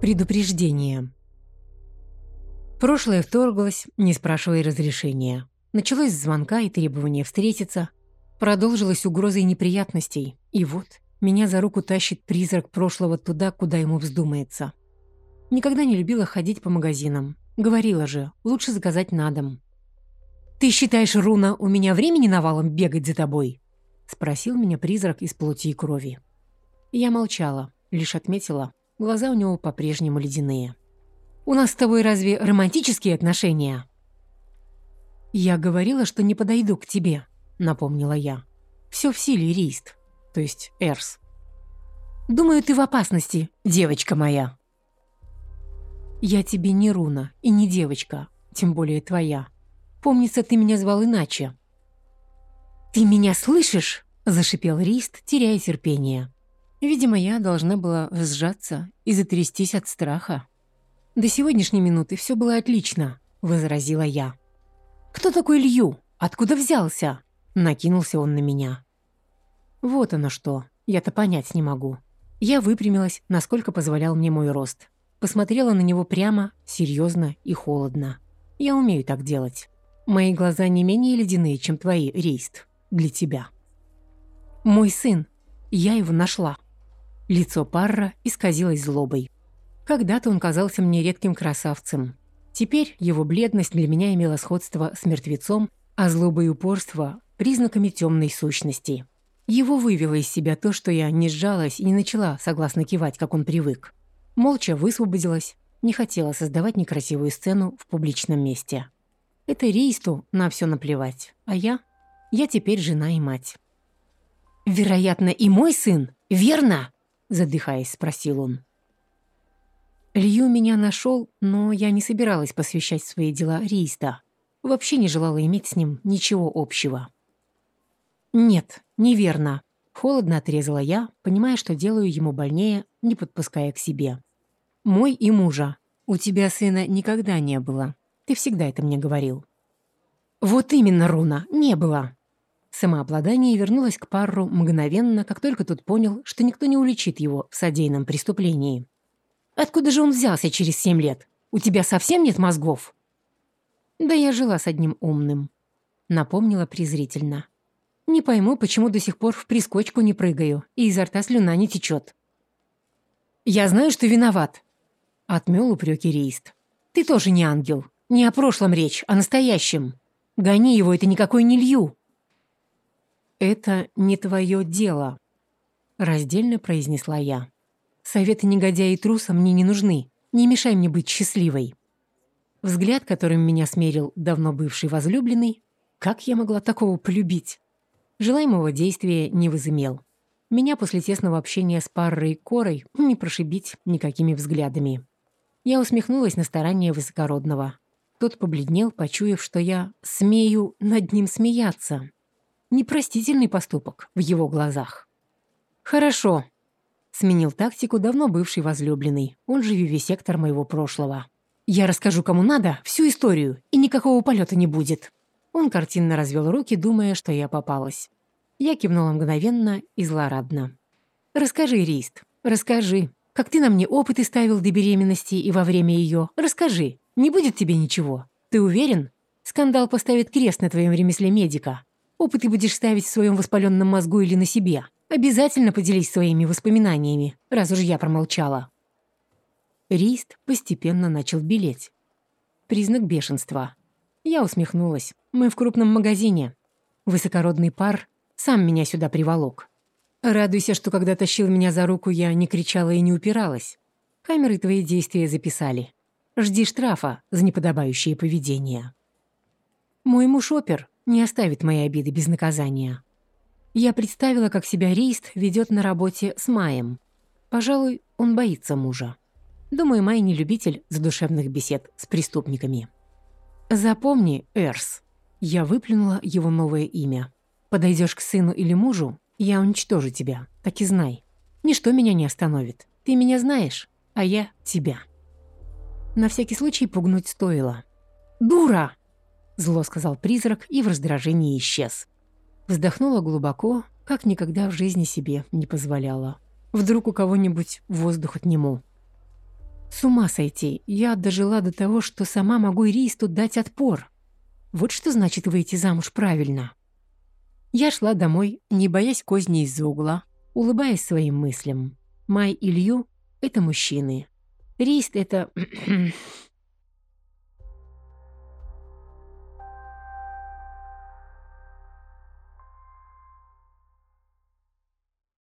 Предупреждение. Прошлое вторглось, не спрашивая разрешения. Началось с звонка и требования встретиться. Продолжилось угрозой неприятностей. И вот, меня за руку тащит призрак прошлого туда, куда ему вздумается. Никогда не любила ходить по магазинам. Говорила же, лучше заказать на дом. «Ты считаешь, Руна, у меня времени навалом бегать за тобой?» Спросил меня призрак из плоти и крови. Я молчала, лишь отметила, глаза у него по-прежнему ледяные. «У нас с тобой разве романтические отношения?» «Я говорила, что не подойду к тебе», — напомнила я. «Все в силе, Рист, то есть Эрс. Думаю, ты в опасности, девочка моя». «Я тебе не Руна и не девочка, тем более твоя. Помнится, ты меня звал иначе». «Ты меня слышишь?» – зашипел Рист, теряя терпение. Видимо, я должна была сжаться и затрястись от страха. «До сегодняшней минуты все было отлично», – возразила я. «Кто такой Лью? Откуда взялся?» – накинулся он на меня. «Вот оно что. Я-то понять не могу». Я выпрямилась, насколько позволял мне мой рост. Посмотрела на него прямо, серьезно и холодно. Я умею так делать. Мои глаза не менее ледяные, чем твои, Рейст. Для тебя. Мой сын. Я его нашла. Лицо Парра исказилось злобой. Когда-то он казался мне редким красавцем. Теперь его бледность для меня имела сходство с мертвецом, а злоба и упорство – признаками темной сущности. Его вывело из себя то, что я не сжалась и не начала согласно кивать, как он привык. Молча высвободилась, не хотела создавать некрасивую сцену в публичном месте. Это Рейсту на все наплевать, а я? Я теперь жена и мать. «Вероятно, и мой сын, верно?» Задыхаясь, спросил он. Лью меня нашел, но я не собиралась посвящать свои дела Риста. Вообще не желала иметь с ним ничего общего. «Нет, неверно», — холодно отрезала я, понимая, что делаю ему больнее, не подпуская к себе. Мой и мужа. У тебя сына никогда не было. Ты всегда это мне говорил. Вот именно, Руна, не было. Самообладание вернулось к Парру мгновенно, как только тот понял, что никто не уличит его в содеянном преступлении. «Откуда же он взялся через семь лет? У тебя совсем нет мозгов?» «Да я жила с одним умным», — напомнила презрительно. «Не пойму, почему до сих пор в прискочку не прыгаю, и изо рта слюна не течет». «Я знаю, что виноват», Отмел упреки Рейст. «Ты тоже не ангел. Не о прошлом речь, а настоящем. Гони его, это никакой не лью». «Это не твое дело», — раздельно произнесла я. «Советы негодяя и труса мне не нужны. Не мешай мне быть счастливой». Взгляд, которым меня смерил давно бывший возлюбленный, как я могла такого полюбить? Желаемого действия не возымел. Меня после тесного общения с парой Корой не прошибить никакими взглядами. Я усмехнулась на старание высокородного. Тот побледнел, почуяв, что я смею над ним смеяться. Непростительный поступок в его глазах. «Хорошо», — сменил тактику давно бывший возлюбленный, он же вивисектор моего прошлого. «Я расскажу, кому надо, всю историю, и никакого полета не будет». Он картинно развел руки, думая, что я попалась. Я кивнула мгновенно и злорадно. «Расскажи, Рист, расскажи. Как ты на мне опыты ставил до беременности и во время ее. Расскажи, не будет тебе ничего. Ты уверен? Скандал поставит крест на твоем ремесле медика. Опыты будешь ставить в своем воспаленном мозгу или на себе. Обязательно поделись своими воспоминаниями, раз уж я промолчала». Рист постепенно начал белеть. Признак бешенства. Я усмехнулась. Мы в крупном магазине. Высокородный пар сам меня сюда приволок. Радуйся, что когда тащил меня за руку, я не кричала и не упиралась. Камеры твои действия записали. Жди штрафа за неподобающее поведение. Мой муж опер не оставит мои обиды без наказания. Я представила, как себя Рейст ведет на работе с Маем. Пожалуй, он боится мужа. Думаю, Май не любитель задушевных бесед с преступниками. Запомни, Эрс. Я выплюнула его новое имя. Подойдешь к сыну или мужу, я уничтожу тебя, так и знай. Ничто меня не остановит. Ты меня знаешь, а я тебя. На всякий случай пугнуть стоило. «Дура!» – зло сказал призрак и в раздражении исчез. Вздохнула глубоко, как никогда в жизни себе не позволяла. Вдруг у кого-нибудь воздух отниму. С ума сойти, я дожила до того, что сама могу Ристу дать отпор. Вот что значит выйти замуж правильно. Я шла домой, не боясь козни из-за угла, улыбаясь своим мыслям. Май и Илью — это мужчины. Рист — это...